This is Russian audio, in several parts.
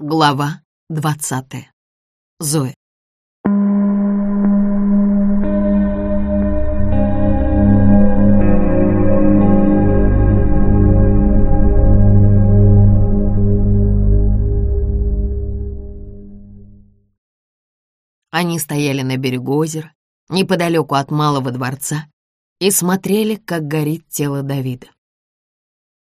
Глава двадцатая. Зоя. Они стояли на берегу озера, неподалеку от Малого дворца, и смотрели, как горит тело Давида.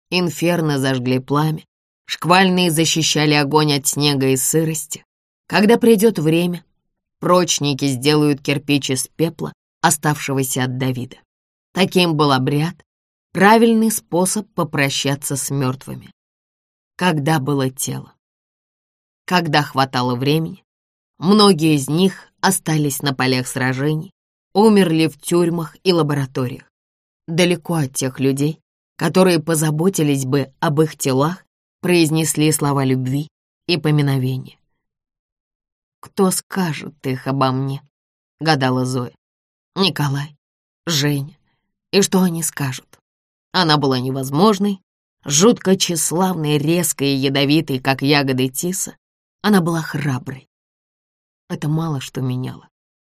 Инферно зажгли пламя, шквальные защищали огонь от снега и сырости. Когда придет время, прочники сделают кирпич из пепла, оставшегося от Давида. Таким был обряд, правильный способ попрощаться с мертвыми. Когда было тело? Когда хватало времени, многие из них остались на полях сражений, умерли в тюрьмах и лабораториях, далеко от тех людей, которые позаботились бы об их телах, произнесли слова любви и поминовения. «Кто скажет их обо мне?» — гадала Зоя. «Николай, Женя. И что они скажут?» Она была невозможной, жутко тщеславной, резкой и ядовитой, как ягоды тиса. Она была храброй. Это мало что меняло.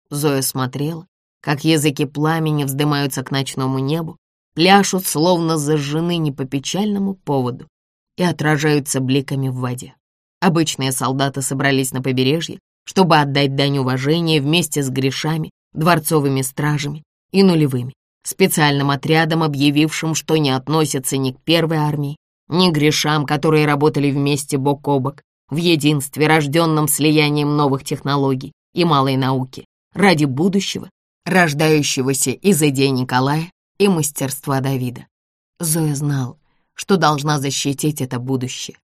Зоя смотрела, как языки пламени вздымаются к ночному небу, пляшут, словно зажжены не по печальному поводу, и отражаются бликами в воде. Обычные солдаты собрались на побережье, чтобы отдать дань уважения вместе с грешами, дворцовыми стражами и нулевыми, специальным отрядом, объявившим, что не относятся ни к первой армии, ни к грешам, которые работали вместе бок о бок, в единстве, рожденном слиянием новых технологий и малой науки, ради будущего, рождающегося из идей Николая и мастерства Давида. Зоя знал, что должна защитить это будущее.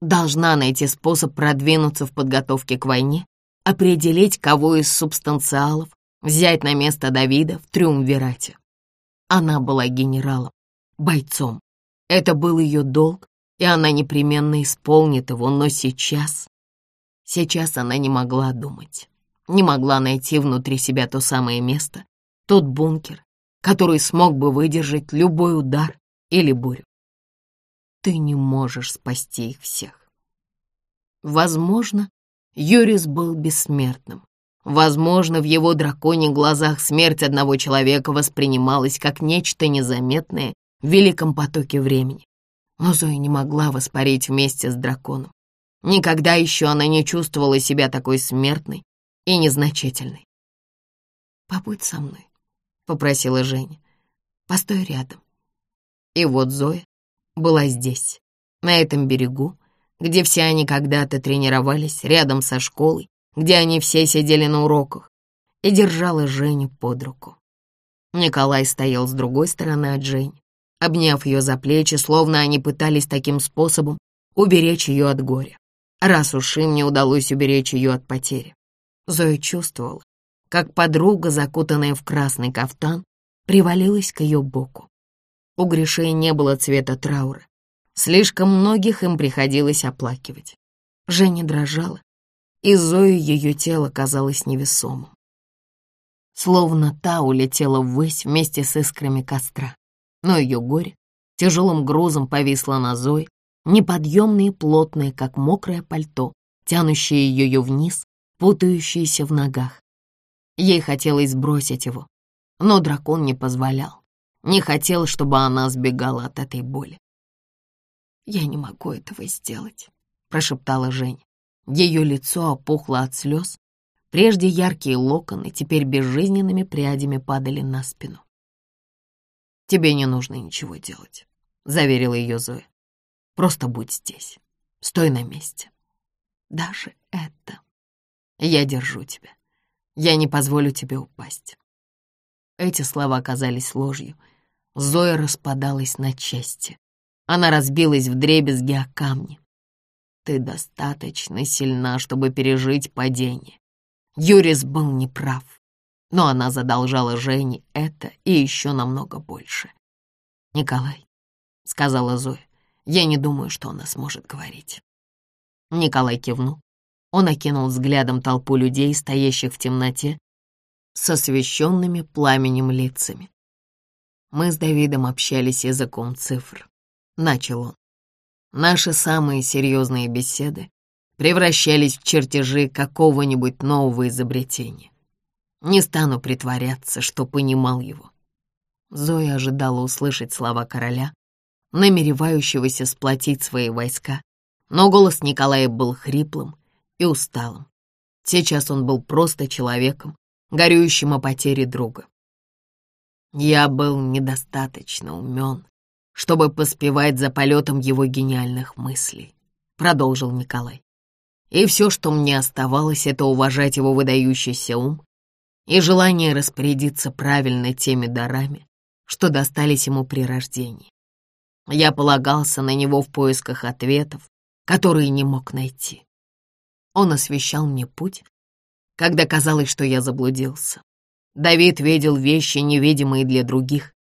Должна найти способ продвинуться в подготовке к войне, определить, кого из субстанциалов взять на место Давида в Триумвирате. Она была генералом, бойцом. Это был ее долг, и она непременно исполнит его, но сейчас... Сейчас она не могла думать, не могла найти внутри себя то самое место, тот бункер, который смог бы выдержать любой удар или бурю. Ты не можешь спасти их всех. Возможно, Юрис был бессмертным. Возможно, в его драконе глазах смерть одного человека воспринималась как нечто незаметное в великом потоке времени. Но Зоя не могла воспарить вместе с драконом. Никогда еще она не чувствовала себя такой смертной и незначительной. «Побудь со мной», — попросила Женя. «Постой рядом. И вот Зоя была здесь, на этом берегу, где все они когда-то тренировались, рядом со школой, где они все сидели на уроках, и держала Женю под руку. Николай стоял с другой стороны от Жени, обняв ее за плечи, словно они пытались таким способом уберечь ее от горя, раз уж им не удалось уберечь ее от потери. Зоя чувствовала, как подруга, закутанная в красный кафтан, привалилась к ее боку. У грешей не было цвета траура. Слишком многих им приходилось оплакивать. Женя дрожала, и Зою ее тело казалось невесомым. Словно та улетела ввысь вместе с искрами костра. Но ее горе тяжелым грузом повисло на Зое, неподъемное и плотное, как мокрое пальто, тянущее ее вниз, путающееся в ногах. Ей хотелось сбросить его, но дракон не позволял. Не хотел, чтобы она сбегала от этой боли. «Я не могу этого сделать», — прошептала Женя. Ее лицо опухло от слез. Прежде яркие локоны теперь безжизненными прядями падали на спину. «Тебе не нужно ничего делать», — заверила ее Зоя. «Просто будь здесь, стой на месте. Даже это. Я держу тебя. Я не позволю тебе упасть». Эти слова оказались ложью — Зоя распадалась на части. Она разбилась в дребезги о камни. Ты достаточно сильна, чтобы пережить падение. Юрис был неправ, но она задолжала Жене это и еще намного больше. «Николай», — сказала Зоя, — «я не думаю, что она сможет говорить». Николай кивнул. Он окинул взглядом толпу людей, стоящих в темноте, с освещенными пламенем лицами. Мы с Давидом общались языком цифр. Начал он. Наши самые серьезные беседы превращались в чертежи какого-нибудь нового изобретения. Не стану притворяться, что понимал его. Зоя ожидала услышать слова короля, намеревающегося сплотить свои войска, но голос Николая был хриплым и усталым. Сейчас он был просто человеком, горюющим о потере друга. Я был недостаточно умен, чтобы поспевать за полетом его гениальных мыслей, продолжил Николай. И все, что мне оставалось, это уважать его выдающийся ум и желание распорядиться правильно теми дарами, что достались ему при рождении. Я полагался на него в поисках ответов, которые не мог найти. Он освещал мне путь, когда казалось, что я заблудился. Давид видел вещи, невидимые для других.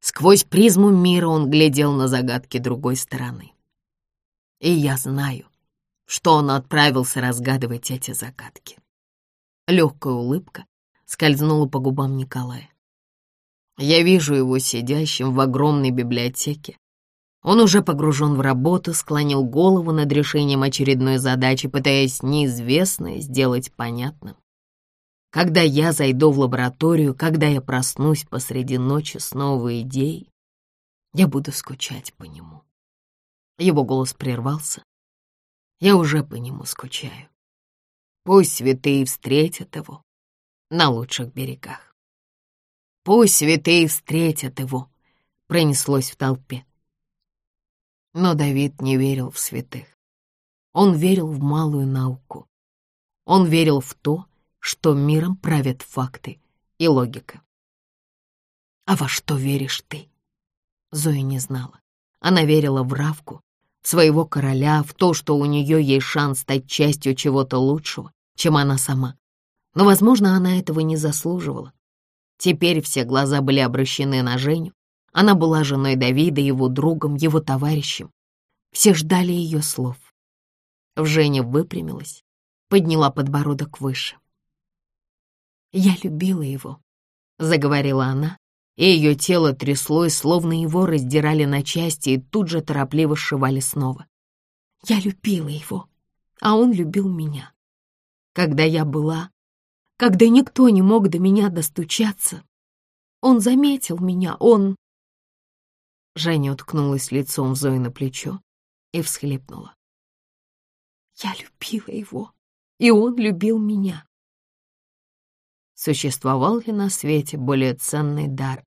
Сквозь призму мира он глядел на загадки другой стороны. И я знаю, что он отправился разгадывать эти загадки. Легкая улыбка скользнула по губам Николая. Я вижу его сидящим в огромной библиотеке. Он уже погружен в работу, склонил голову над решением очередной задачи, пытаясь неизвестное сделать понятным. Когда я зайду в лабораторию, когда я проснусь посреди ночи с новой идеей, я буду скучать по нему. Его голос прервался. Я уже по нему скучаю. Пусть святые встретят его на лучших берегах. Пусть святые встретят его, пронеслось в толпе. Но Давид не верил в святых. Он верил в малую науку. Он верил в то, что миром правят факты и логика. «А во что веришь ты?» Зоя не знала. Она верила в Равку, в своего короля, в то, что у нее есть шанс стать частью чего-то лучшего, чем она сама. Но, возможно, она этого не заслуживала. Теперь все глаза были обращены на Женю. Она была женой Давида, его другом, его товарищем. Все ждали ее слов. Женя выпрямилась, подняла подбородок выше. «Я любила его», — заговорила она, и ее тело тряслось, словно его раздирали на части и тут же торопливо сшивали снова. «Я любила его, а он любил меня. Когда я была, когда никто не мог до меня достучаться, он заметил меня, он...» Женя уткнулась лицом в Зои на плечо и всхлипнула. «Я любила его, и он любил меня существовал ли на свете более ценный дар,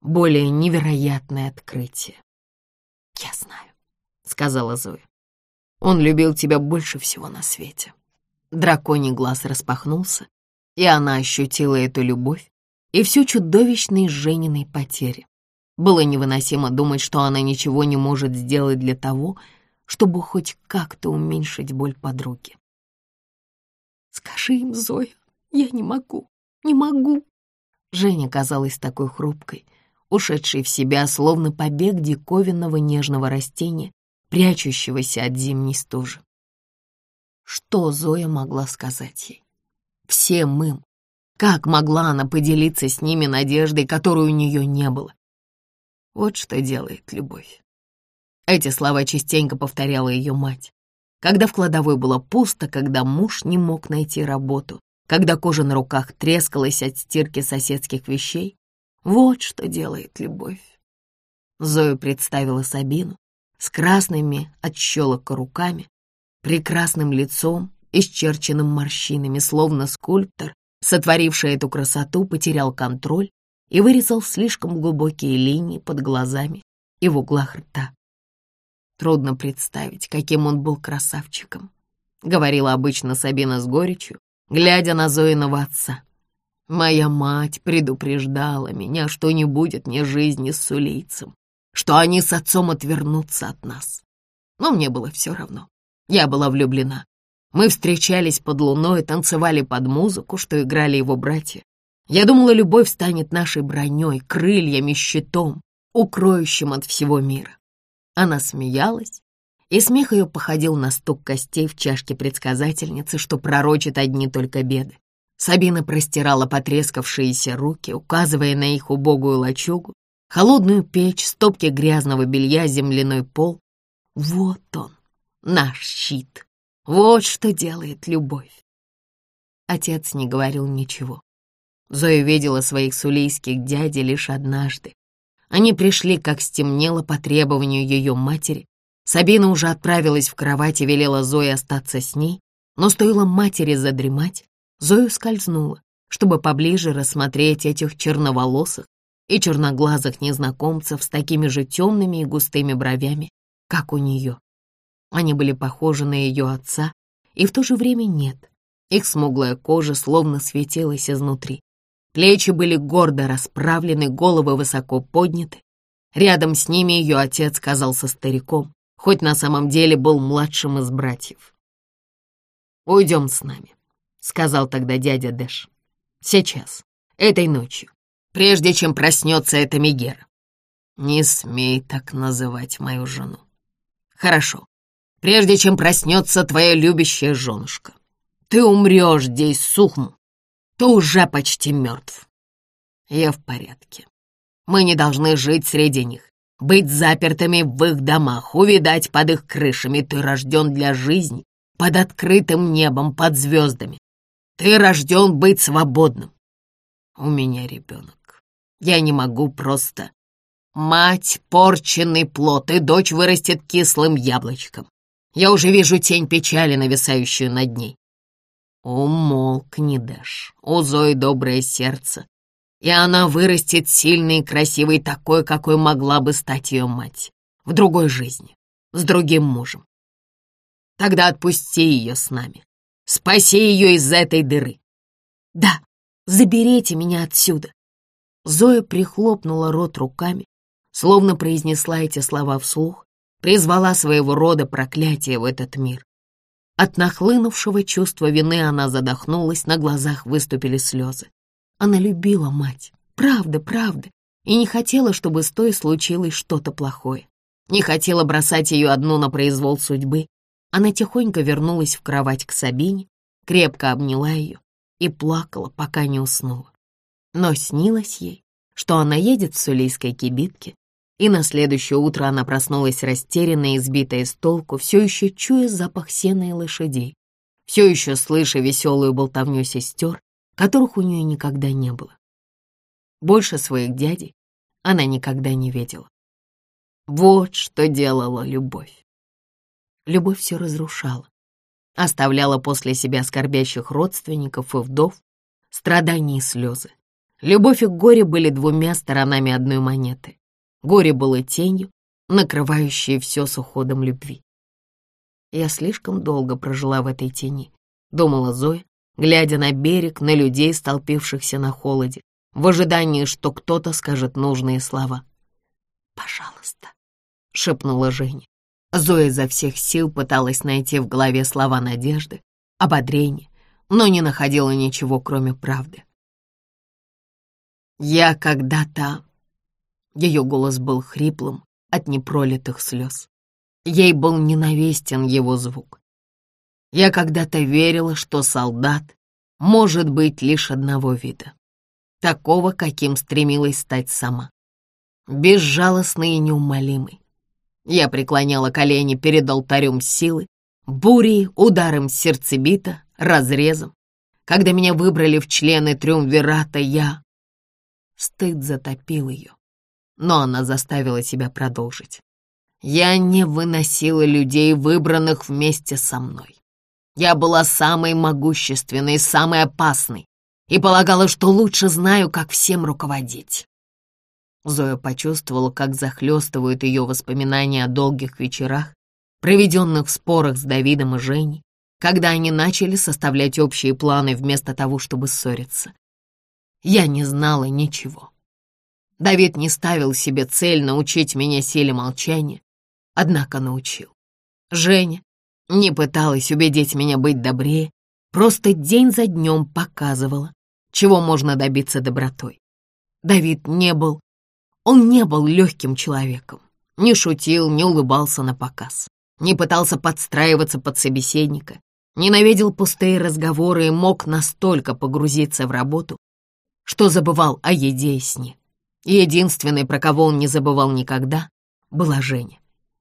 более невероятное открытие. «Я знаю», — сказала Зоя. «Он любил тебя больше всего на свете». Драконий глаз распахнулся, и она ощутила эту любовь и всю чудовищность Жениной потери. Было невыносимо думать, что она ничего не может сделать для того, чтобы хоть как-то уменьшить боль подруги. «Скажи им, Зоя, я не могу, не могу. Женя казалась такой хрупкой, ушедшей в себя, словно побег диковинного нежного растения, прячущегося от зимней стужи. Что Зоя могла сказать ей? Всем им. Как могла она поделиться с ними надеждой, которой у нее не было? Вот что делает любовь. Эти слова частенько повторяла ее мать. Когда в кладовой было пусто, когда муж не мог найти работу, когда кожа на руках трескалась от стирки соседских вещей. Вот что делает любовь. Зоя представила Сабину с красными от щелока руками, прекрасным лицом, исчерченным морщинами, словно скульптор, сотворивший эту красоту, потерял контроль и вырезал слишком глубокие линии под глазами и в углах рта. Трудно представить, каким он был красавчиком, говорила обычно Сабина с горечью, глядя на Зоиного отца. Моя мать предупреждала меня, что не будет мне жизни с Сулейцем, что они с отцом отвернутся от нас. Но мне было все равно. Я была влюблена. Мы встречались под луной, танцевали под музыку, что играли его братья. Я думала, любовь станет нашей броней, крыльями, щитом, укроющим от всего мира. Она смеялась, и смех ее походил на стук костей в чашке предсказательницы, что пророчит одни только беды. Сабина простирала потрескавшиеся руки, указывая на их убогую лачугу, холодную печь, стопки грязного белья, земляной пол. Вот он, наш щит. Вот что делает любовь. Отец не говорил ничего. Зоя видела своих сулейских дядей лишь однажды. Они пришли, как стемнело по требованию ее матери. Сабина уже отправилась в кровать и велела Зое остаться с ней, но стоило матери задремать, Зоя скользнула, чтобы поближе рассмотреть этих черноволосых и черноглазых незнакомцев с такими же темными и густыми бровями, как у нее. Они были похожи на ее отца, и в то же время нет. Их смуглая кожа словно светилась изнутри. Плечи были гордо расправлены, головы высоко подняты. Рядом с ними ее отец казался стариком, хоть на самом деле был младшим из братьев. «Уйдем с нами», — сказал тогда дядя Дэш. «Сейчас, этой ночью, прежде чем проснется эта Мегера. Не смей так называть мою жену. Хорошо, прежде чем проснется твоя любящая женушка. Ты умрешь здесь, Сухм. Ты уже почти мертв. Я в порядке. Мы не должны жить среди них, быть запертыми в их домах, увидать под их крышами. Ты рожден для жизни, под открытым небом, под звездами. Ты рожден быть свободным. У меня ребенок. Я не могу просто... Мать — порченный плод, и дочь вырастет кислым яблочком. Я уже вижу тень печали, нависающую над ней. Умолкни, Дэш, у Зои доброе сердце, и она вырастет сильной и красивой, такой, какой могла бы стать ее мать, в другой жизни, с другим мужем. Тогда отпусти ее с нами, спаси ее из этой дыры. Да, заберите меня отсюда. Зоя прихлопнула рот руками, словно произнесла эти слова вслух, призвала своего рода проклятие в этот мир. От нахлынувшего чувства вины она задохнулась, на глазах выступили слезы. Она любила мать, правда, правда, и не хотела, чтобы с той случилось что-то плохое. Не хотела бросать ее одну на произвол судьбы. Она тихонько вернулась в кровать к Сабине, крепко обняла ее и плакала, пока не уснула. Но снилось ей, что она едет в сулейской кибитке, и на следующее утро она проснулась растерянная и сбитая с толку, все еще чуя запах сена и лошадей, все еще слыша веселую болтовню сестер, которых у нее никогда не было. Больше своих дядей она никогда не видела. Вот что делала любовь. Любовь все разрушала, оставляла после себя скорбящих родственников и вдов, страдания и слезы. Любовь и горе были двумя сторонами одной монеты. Горе было тенью, накрывающей все с уходом любви. Я слишком долго прожила в этой тени, думала Зоя, глядя на берег, на людей, столпившихся на холоде, в ожидании, что кто-то скажет нужные слова. «Пожалуйста», — шепнула Женя. Зоя изо всех сил пыталась найти в голове слова надежды, ободрения, но не находила ничего, кроме правды. «Я когда-то ее голос был хриплым от непролитых слез. Ей был ненавистен его звук. Я когда-то верила, что солдат может быть лишь одного вида, такого, каким стремилась стать сама. Безжалостный и неумолимый. Я преклоняла колени перед алтарем силы, бурей, ударом сердцебита, разрезом. Когда меня выбрали в члены триумвирата, я... Стыд затопил ее но она заставила себя продолжить. Я не выносила людей, выбранных вместе со мной. Я была самой могущественной, самой опасной и полагала, что лучше знаю, как всем руководить. Зоя почувствовала, как захлестывают ее воспоминания о долгих вечерах, проведенных в спорах с Давидом и Женей, когда они начали составлять общие планы вместо того, чтобы ссориться. Я не знала ничего. Давид не ставил себе цель научить меня силе молчания, однако научил. Женя не пыталась убедить меня быть добрее, просто день за днем показывала, чего можно добиться добротой. Давид не был, он не был легким человеком, не шутил, не улыбался на показ, не пытался подстраиваться под собеседника, ненавидел пустые разговоры и мог настолько погрузиться в работу, что забывал о еде и сне. Единственной, про кого он не забывал никогда, была Женя.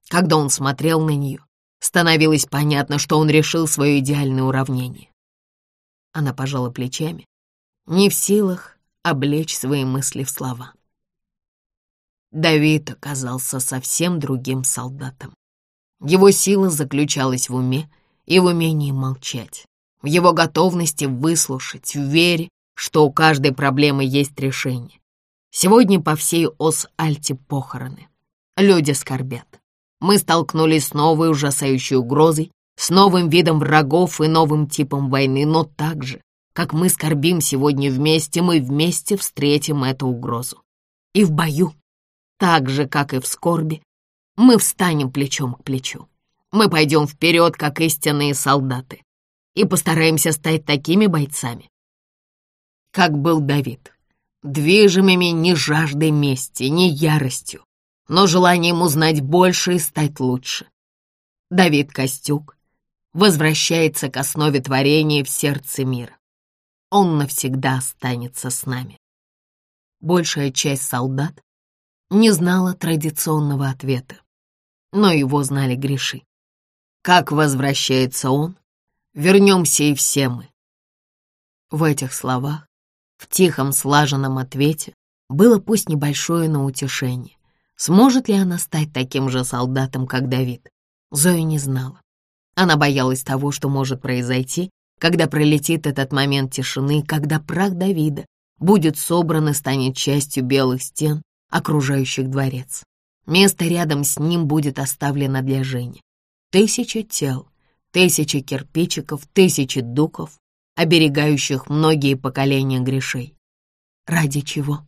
Когда он смотрел на нее, становилось понятно, что он решил свое идеальное уравнение. Она пожала плечами, не в силах облечь свои мысли в слова. Давид оказался совсем другим солдатом. Его сила заключалась в уме и в умении молчать, в его готовности выслушать, в вере, что у каждой проблемы есть решение. Сегодня по всей Ос-Альте похороны. Люди скорбят. Мы столкнулись с новой ужасающей угрозой, с новым видом врагов и новым типом войны, но так же, как мы скорбим сегодня вместе, мы вместе встретим эту угрозу. И в бою так же, как и в скорби, мы встанем плечом к плечу. Мы пойдем вперед, как истинные солдаты, и постараемся стать такими бойцами, как был Давид, движимыми не жаждой мести, не яростью, но желанием узнать больше и стать лучше. Давид Костюк возвращается к основе творения в сердце мира. Он навсегда останется с нами. Большая часть солдат не знала традиционного ответа, но его знали греши. Как возвращается он, вернемся и все мы. В этих словах, в тихом слаженном ответе, было пусть небольшое, но утешение. Сможет ли она стать таким же солдатом, как Давид? Зоя не знала. Она боялась того, что может произойти, когда пролетит этот момент тишины, когда прах Давида будет собран и станет частью белых стен, окружающих дворец. Место рядом с ним будет оставлено для Жени. Тысячи тел, тысячи кирпичиков, тысячи дуков, оберегающих многие поколения грешей. Ради чего?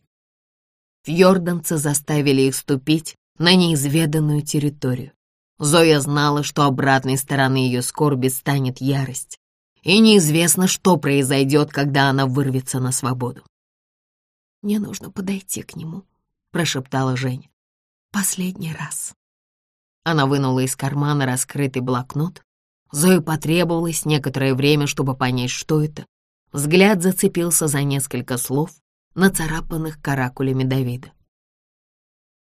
Фьорданцы заставили их ступить на неизведанную территорию. Зоя знала, что обратной стороной ее скорби станет ярость, и неизвестно, что произойдет, когда она вырвется на свободу. «Мне нужно подойти к нему», прошептала Женя. «Последний раз». Она вынула из кармана раскрытый блокнот. Зое потребовалось некоторое время, чтобы понять, что это. Взгляд зацепился за несколько слов, нацарапанных каракулями Давида.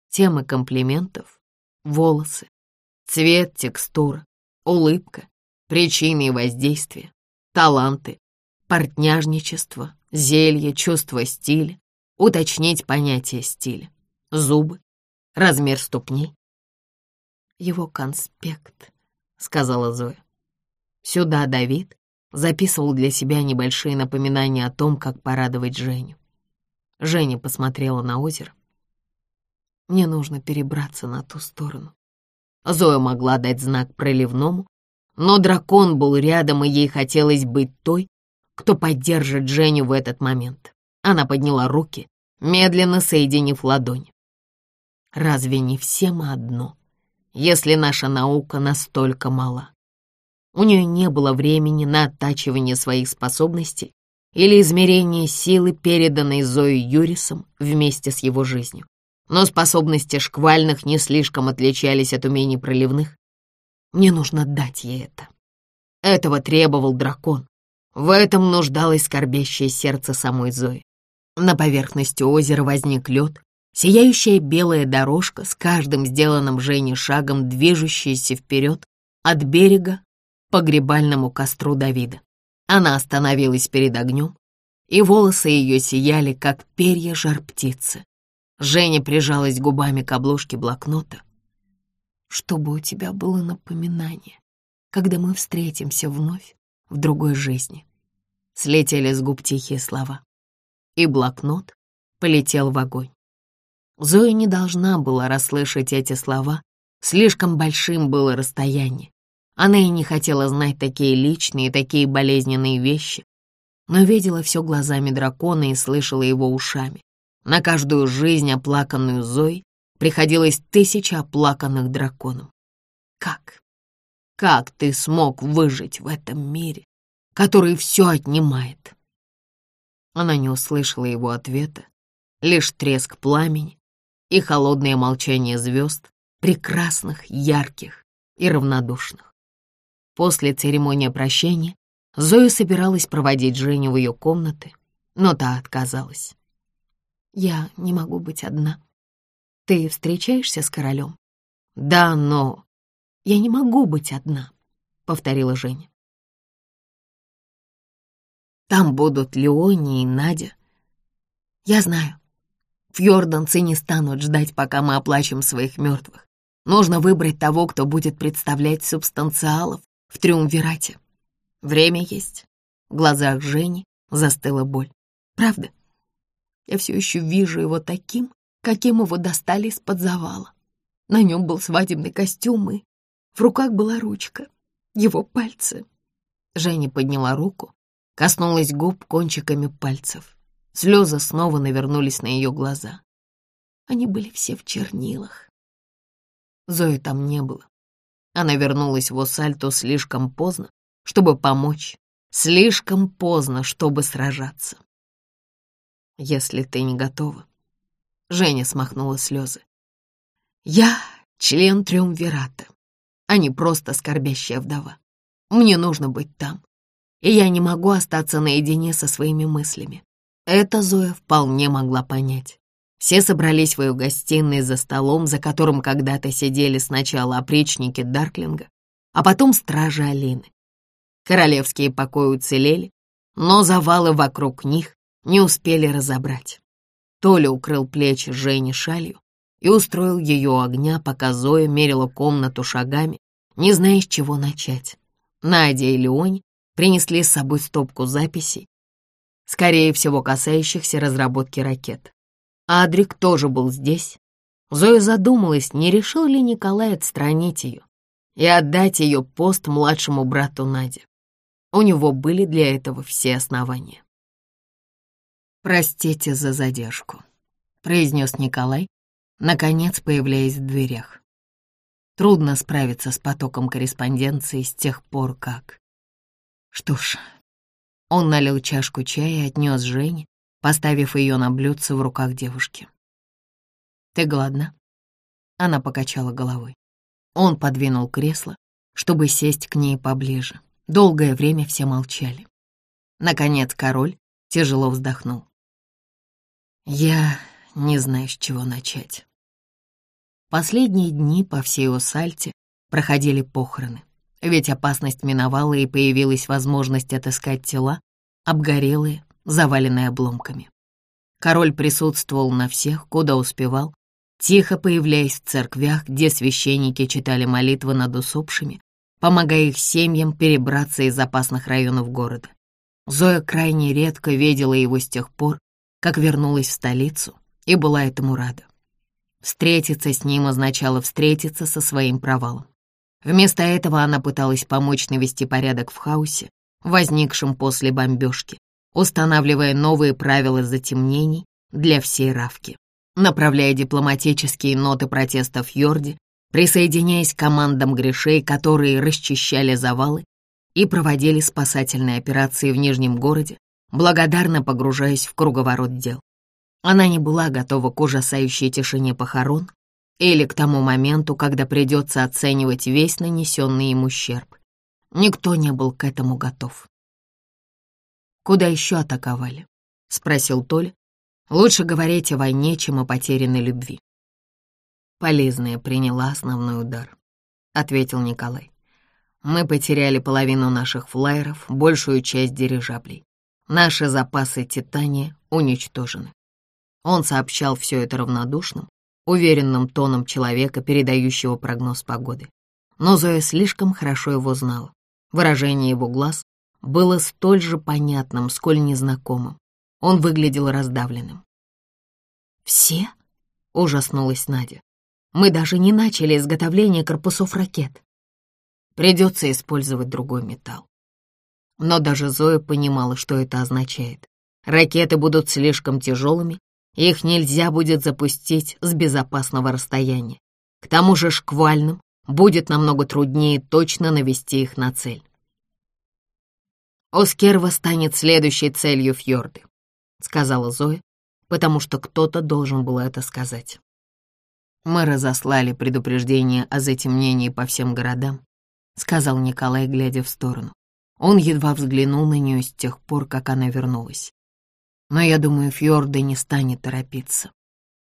Темы комплиментов, волосы, цвет, текстура, улыбка, причины и воздействия, таланты, партняжничество, зелье, чувство стиля, уточнить понятие стиля зубы, размер ступней. Его конспект, сказала Зоя. Сюда Давид записывал для себя небольшие напоминания о том, как порадовать Женю. Женя посмотрела на озеро. Мне нужно перебраться на ту сторону. Зоя могла дать знак проливному, но дракон был рядом, и ей хотелось быть той, кто поддержит Женю в этот момент. Она подняла руки, медленно соединив ладони. Разве не все мы одно, если наша наука настолько мала? У нее не было времени на оттачивание своих способностей или измерение силы, переданной Зоей Юрисом вместе с его жизнью. Но способности шквальных не слишком отличались от умений проливных. Мне нужно дать ей это. Этого требовал дракон. В этом нуждалось скорбящее сердце самой Зои. На поверхности озера возник лед, Сияющая белая дорожка с каждым сделанным Женей шагом, движущаяся вперед от берега по погребальному костру Давида. Она остановилась перед огнем, и волосы ее сияли, как перья жар-птицы. Женя прижалась губами к обложке блокнота. «Чтобы у тебя было напоминание, когда мы встретимся вновь в другой жизни». Слетели с губ тихие слова, и блокнот полетел в огонь. Зоя не должна была расслышать эти слова, слишком большим было расстояние. Она и не хотела знать такие личные, такие болезненные вещи, но видела все глазами дракона и слышала его ушами. На каждую жизнь, оплаканную Зоей, приходилось тысяча оплаканных драконом. Как? Как ты смог выжить в этом мире, который все отнимает? Она не услышала его ответа, лишь треск пламени, и холодное молчание звезд, прекрасных, ярких и равнодушных. После церемонии прощения Зоя собиралась проводить Женю в ее комнаты, но та отказалась. «Я не могу быть одна. Ты встречаешься с королем?» «Да, но Я не могу быть одна», — повторила Женя. «Там будут Леони и Надя. Я знаю. Фьорданцы не станут ждать, пока мы оплачем своих мертвых. Нужно выбрать того, кто будет представлять субстанциалов в Триумвирате. Время есть. В глазах Жени застыла боль. Правда? Я все еще вижу его таким, каким его достали из-под завала. На нем был свадебный костюм, и в руках была ручка, его пальцы. Женя подняла руку, коснулась губ кончиками пальцев. Слезы снова навернулись на ее глаза. Они были все в чернилах. Зои там не было. Она вернулась в Осальто слишком поздно, чтобы помочь, слишком поздно, чтобы сражаться. Если ты не готова. Женя смахнула слезы. Я член Триумвирата, а не просто скорбящая вдова. Мне нужно быть там, и я не могу остаться наедине со своими мыслями. Это Зоя вполне могла понять. Все собрались в ее гостиной за столом, за которым когда-то сидели сначала опричники Дарклинга, а потом стражи Алины. Королевские покои уцелели, но завалы вокруг них не успели разобрать. Толя укрыл плечи Жени шалью и устроил ее огня, пока Зоя мерила комнату шагами, не зная, с чего начать. Надя и Леонь принесли с собой стопку записей, скорее всего, касающихся разработки ракет. Адрик тоже был здесь. Зоя задумалась, не решил ли Николай отстранить ее и отдать ее пост младшему брату Наде. У него были для этого все основания. «Простите за задержку», — произнес Николай, наконец появляясь в дверях. Трудно справиться с потоком корреспонденции с тех пор, как... Что ж, он налил чашку чая и отнес Жене, поставив ее на блюдце в руках девушки. «Ты голодна?» Она покачала головой. Он подвинул кресло, чтобы сесть к ней поближе. Долгое время все молчали. Наконец король тяжело вздохнул. «Я не знаю, с чего начать». Последние дни по всей Осальте проходили похороны. Ведь опасность миновала и появилась возможность отыскать тела, обгорелые, заваленные обломками. Король присутствовал на всех, куда успевал, тихо появляясь в церквях, где священники читали молитвы над усопшими, помогая их семьям перебраться из опасных районов города. Зоя крайне редко видела его с тех пор, как вернулась в столицу, и была этому рада. Встретиться с ним означало встретиться со своим провалом. Вместо этого она пыталась помочь навести порядок в хаосе, возникшем после бомбежки, устанавливая новые правила затемнений для всей Равки, направляя дипломатические ноты протеста в Йорде, присоединяясь к командам грешей, которые расчищали завалы и проводили спасательные операции в Нижнем городе, благодарно погружаясь в круговорот дел. Она не была готова к ужасающей тишине похорон, или к тому моменту, когда придется оценивать весь нанесенный им ущерб. Никто не был к этому готов. «Куда еще атаковали?» — спросил Толя. «Лучше говорить о войне, чем о потерянной любви». «Полезная приняла основной удар», — ответил Николай. «Мы потеряли половину наших флайеров, большую часть дирижаблей. Наши запасы титания уничтожены». Он сообщал все это равнодушным, уверенным тоном человека, передающего прогноз погоды. Но Зоя слишком хорошо его знала. Выражение его глаз было столь же понятным, сколь незнакомым. Он выглядел раздавленным. «Все?» — ужаснулась Надя. «Мы даже не начали изготовление корпусов ракет. Придется использовать другой металл». Но даже Зоя понимала, что это означает. Ракеты будут слишком тяжелыми, их нельзя будет запустить с безопасного расстояния. К тому же шквальным будет намного труднее точно навести их на цель. «Оскерва станет следующей целью Фьорды», — сказала Зоя, потому что кто-то должен был это сказать. «Мы разослали предупреждение о затемнении по всем городам», — сказал Николай, глядя в сторону. Он едва взглянул на нее с тех пор, как она вернулась. Но я думаю, Фьорды не станет торопиться.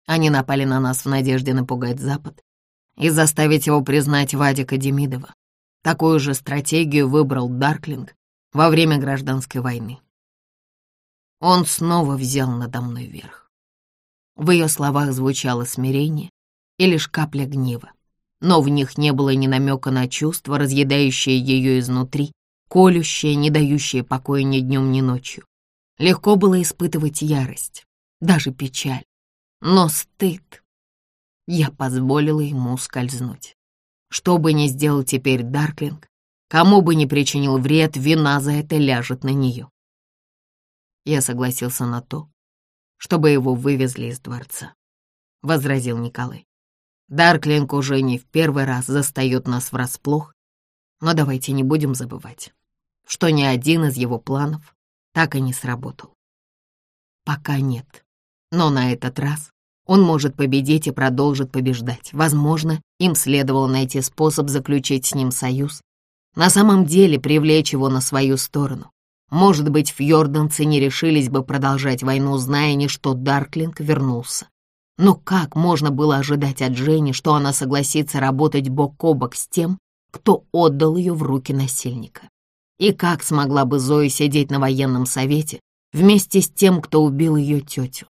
Они напали на нас в надежде напугать Запад. и заставить его признать Вадика Демидова. Такую же стратегию выбрал Дарклинг во время гражданской войны. Он снова взял надо мной верх. В ее словах звучало смирение и лишь капля гнева, но в них не было ни намека на чувство, разъедающее ее изнутри, колющее, не дающее покоя ни днем, ни ночью. Легко было испытывать ярость, даже печаль, но стыд. Я позволила ему скользнуть. Что бы ни сделал теперь Дарклинг, кому бы ни причинил вред, вина за это ляжет на нее. Я согласился на то, чтобы его вывезли из дворца, — возразил Николай. Дарклинг уже не в первый раз застает нас врасплох, но давайте не будем забывать, что ни один из его планов так и не сработал. Пока нет, но на этот раз он может победить и продолжит побеждать. Возможно, им следовало найти способ заключить с ним союз. На самом деле привлечь его на свою сторону. Может быть, фьорданцы не решились бы продолжать войну, зная не, что Дарклинг вернулся. Но как можно было ожидать от Жени, что она согласится работать бок о бок с тем, кто отдал ее в руки насильника? И как смогла бы Зоя сидеть на военном совете вместе с тем, кто убил ее тетю?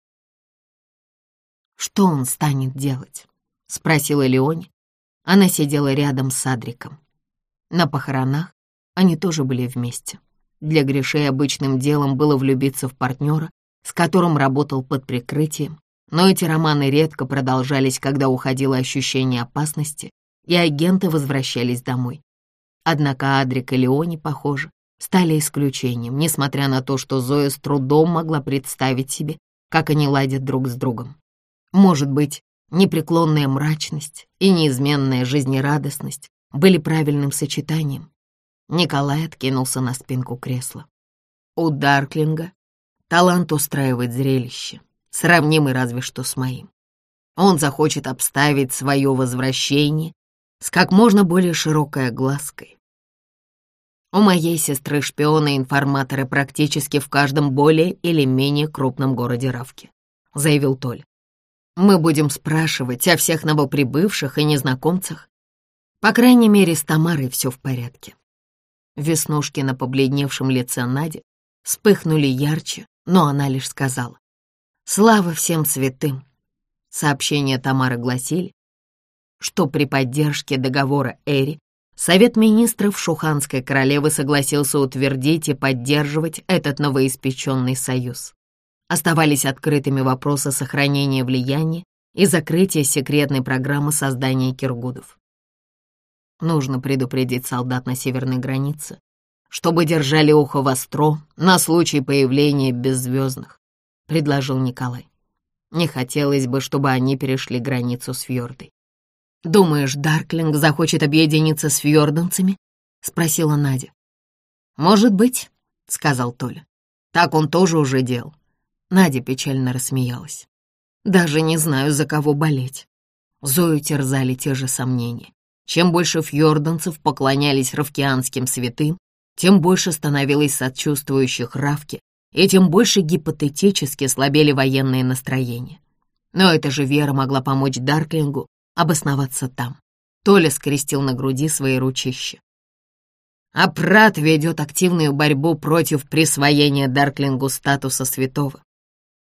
«Что он станет делать?» — спросила Леони. Она сидела рядом с Адриком. На похоронах они тоже были вместе. Для Гришей обычным делом было влюбиться в партнера, с которым работал под прикрытием, но эти романы редко продолжались, когда уходило ощущение опасности, и агенты возвращались домой. Однако Адрик и Леони, похоже, стали исключением, несмотря на то, что Зоя с трудом могла представить себе, как они ладят друг с другом. Может быть, непреклонная мрачность и неизменная жизнерадостность были правильным сочетанием, Николай откинулся на спинку кресла. У Дарклинга талант устраивать зрелище, сравнимый разве что с моим. Он захочет обставить свое возвращение с как можно более широкой оглаской. У моей сестры шпионы и информаторы практически в каждом более или менее крупном городе Равки, заявил Толь. Мы будем спрашивать о всех новоприбывших и незнакомцах. По крайней мере, с Тамарой все в порядке. Веснушки на побледневшем лице Нади вспыхнули ярче, но она лишь сказала «Слава всем святым!» Сообщения Тамары гласили, что при поддержке договора Эри Совет министров Шуханской королевы согласился утвердить и поддерживать этот новоиспеченный союз. Оставались открытыми вопросы сохранения влияния и закрытия секретной программы создания киргудов. Нужно предупредить солдат на северной границе, чтобы держали ухо востро на случай появления беззвездных, — предложил Николай. Не хотелось бы, чтобы они перешли границу с Фьордой. «Думаешь, Дарклинг захочет объединиться с фьорданцами?» — спросила Надя. «Может быть», — сказал Толя. «Так он тоже уже делал». Надя печально рассмеялась. «Даже не знаю, за кого болеть». Зою терзали те же сомнения. Чем больше фьорданцев поклонялись равкианским святым, тем больше становилось сочувствующих Равке, и тем больше гипотетически слабели военные настроения. Но эта же вера могла помочь Дарклингу обосноваться там. Толя скрестил на груди свои ручища. А Прат ведет активную борьбу против присвоения Дарклингу статуса святого.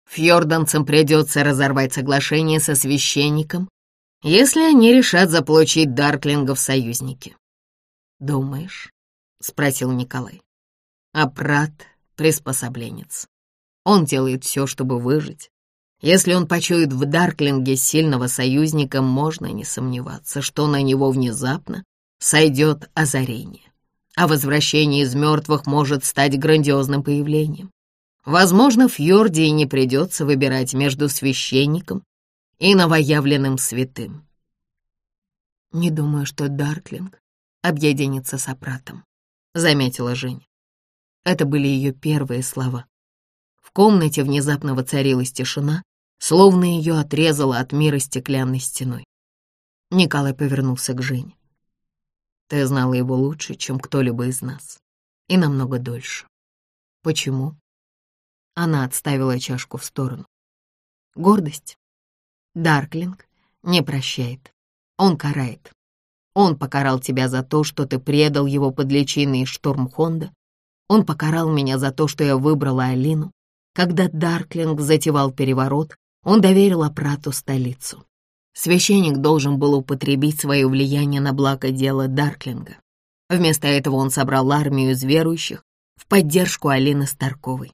Фьорданцам придется разорвать соглашение со священником если они решат заполучить Дарклинга в союзники. «Думаешь?» — спросил Николай. А Прат — приспособленец. Он делает все, чтобы выжить. Если он почует в Дарклинге сильного союзника, можно не сомневаться, что на него внезапно сойдет озарение. А возвращение из мертвых может стать грандиозным появлением. Возможно, Фьорде и не придется выбирать между священником и новоявленным святым. «Не думаю, что Дарклинг объединится с Апратом», — заметила Женя. Это были ее первые слова. В комнате внезапно воцарилась тишина, словно ее отрезала от мира стеклянной стеной. Николай повернулся к Жене. «Ты знала его лучше, чем кто-либо из нас, и намного дольше. Почему?» Она отставила чашку в сторону. «Гордость. Дарклинг не прощает. Он карает. Он покарал тебя за то, что ты предал его под личиной Штормхонда. Он покарал меня за то, что я выбрала Алину. Когда Дарклинг затевал переворот, он доверил Апрату столицу. Священник должен был употребить свое влияние на благо дела Дарклинга. Вместо этого он собрал армию из верующих в поддержку Алины Старковой.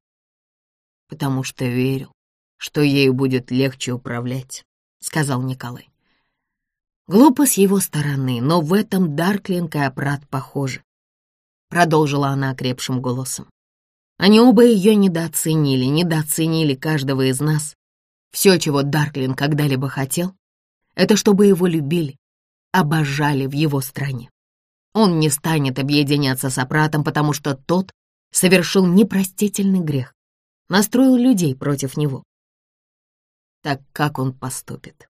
Потому что верил, что ею будет легче управлять, — сказал Николай. Глупо с его стороны, но в этом Дарклинг и Апрат похожи. Продолжила она окрепшим голосом. Они оба ее недооценили, недооценили каждого из нас. Все, чего Дарклин когда-либо хотел, это чтобы его любили, обожали в его стране. Он не станет объединяться с Апратом, потому что тот совершил непростительный грех, настроил людей против него. Так как он поступит?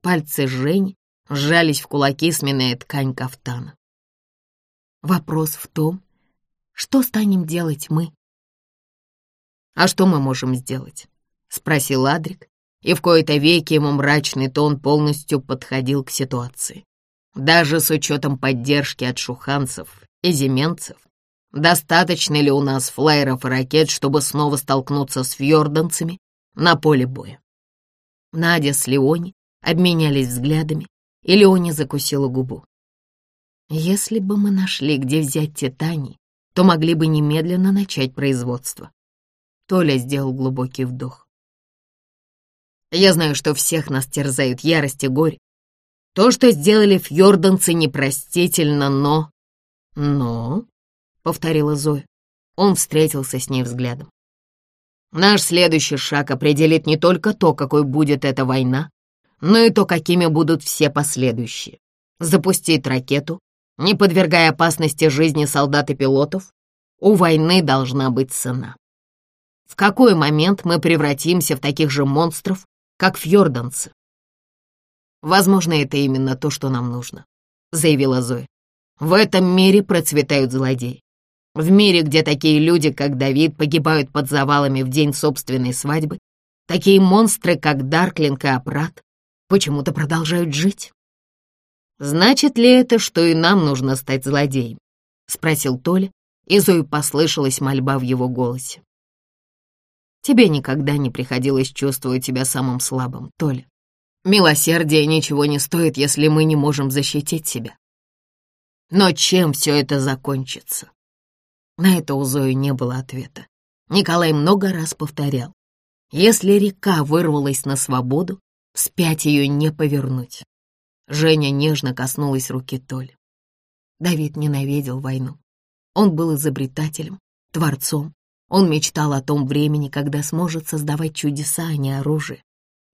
Пальцы Жени сжались в кулаки, сминая ткань кафтана. Вопрос в том, что станем делать мы? «А что мы можем сделать?» — спросил Адрик, и в кои-то веки ему мрачный тон полностью подходил к ситуации. Даже с учетом поддержки от шуханцев и земенцев, достаточно ли у нас флайеров и ракет, чтобы снова столкнуться с фьорданцами на поле боя? Надя с Леони обменялись взглядами, и Леони закусила губу. Если бы мы нашли, где взять титаний, то могли бы немедленно начать производство. Толя сделал глубокий вдох. Я знаю, что всех нас терзают ярость и горе. То, что сделали фьорданцы, непростительно, но... Но, — повторила Зоя, он встретился с ней взглядом. Наш следующий шаг определит не только то, какой будет эта война, но и то, какими будут все последующие. Запустить ракету, не подвергая опасности жизни солдат и пилотов, у войны должна быть цена. В какой момент мы превратимся в таких же монстров, как фьорданцы? Возможно, это именно то, что нам нужно, заявила Зоя. В этом мире процветают злодеи. В мире, где такие люди, как Давид, погибают под завалами в день собственной свадьбы, такие монстры, как Дарклинг и Апрат, почему-то продолжают жить. «Значит ли это, что и нам нужно стать злодеем?» — спросил Толя, и Зои послышалась мольба в его голосе. «Тебе никогда не приходилось чувствовать себя самым слабым, Толя. Милосердие ничего не стоит, если мы не можем защитить себя. Но чем все это закончится?» На это у Зои не было ответа. Николай много раз повторял. Если река вырвалась на свободу, Вспять ее не повернуть. Женя нежно коснулась руки Толи. Давид ненавидел войну. Он был изобретателем, творцом. Он мечтал о том времени, когда сможет создавать чудеса, а не оружие.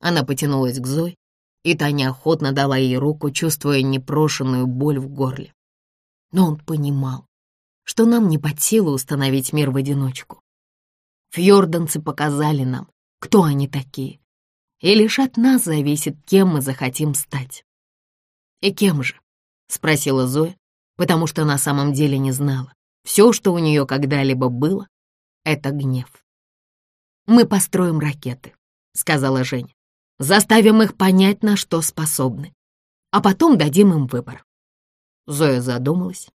Она потянулась к Зой, и та неохотно дала ей руку, чувствуя непрошенную боль в горле. Но он понимал, что нам не под силу установить мир в одиночку. Фьорданцы показали нам, кто они такие, и лишь от нас зависит, кем мы захотим стать. «И кем же?» — спросила Зоя, потому что на самом деле не знала. Все, что у нее когда-либо было, — это гнев. «Мы построим ракеты», — сказала Женя. «Заставим их понять, на что способны, а потом дадим им выбор». Зоя задумалась.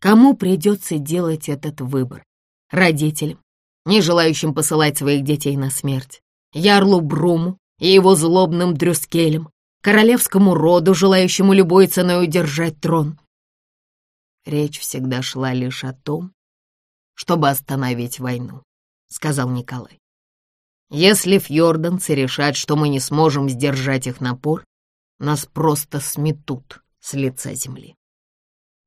Кому придется делать этот выбор? Родителям, не желающим посылать своих детей на смерть, Ярлу Бруму, и его злобным Дрюскелем, королевскому роду, желающему любой ценой удержать трон. Речь всегда шла лишь о том, чтобы остановить войну, — сказал Николай. Если фьорданцы решат, что мы не сможем сдержать их напор, нас просто сметут с лица земли.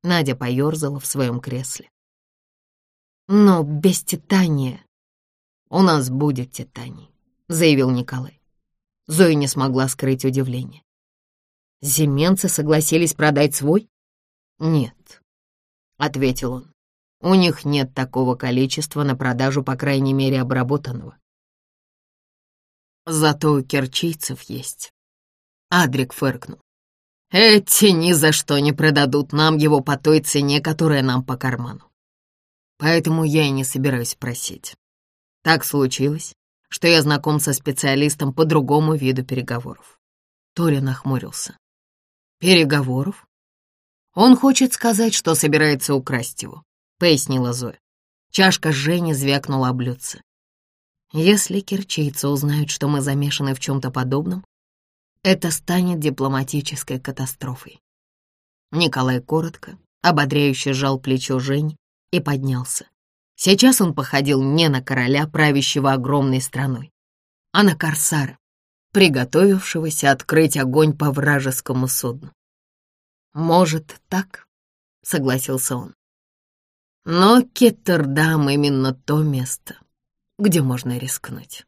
Надя поерзала в своем кресле. Но без титания у нас будет титаний, заявил Николай. Зоя не смогла скрыть удивление. «Земенцы согласились продать свой?» «Нет», — ответил он. «У них нет такого количества на продажу, по крайней мере, обработанного. Зато у керчийцев есть». Адрик фыркнул. «Эти ни за что не продадут нам его по той цене, которая нам по карману. Поэтому я и не собираюсь просить. Так случилось, что я знаком со специалистом по другому виду переговоров. Толя нахмурился. Переговоров? Он хочет сказать, что собирается украсть его, пояснила Зоя. Чашка Жени звякнула об блюдце. Если кирчийцы узнают, что мы замешаны в чем-то подобном, это станет дипломатической катастрофой. Николай коротко, ободряюще сжал плечо Жень и поднялся. Сейчас он походил не на короля, правящего огромной страной, а на корсара, приготовившегося открыть огонь по вражескому судну. «Может, так?» — согласился он. «Но Кеттердам именно то место, где можно рискнуть».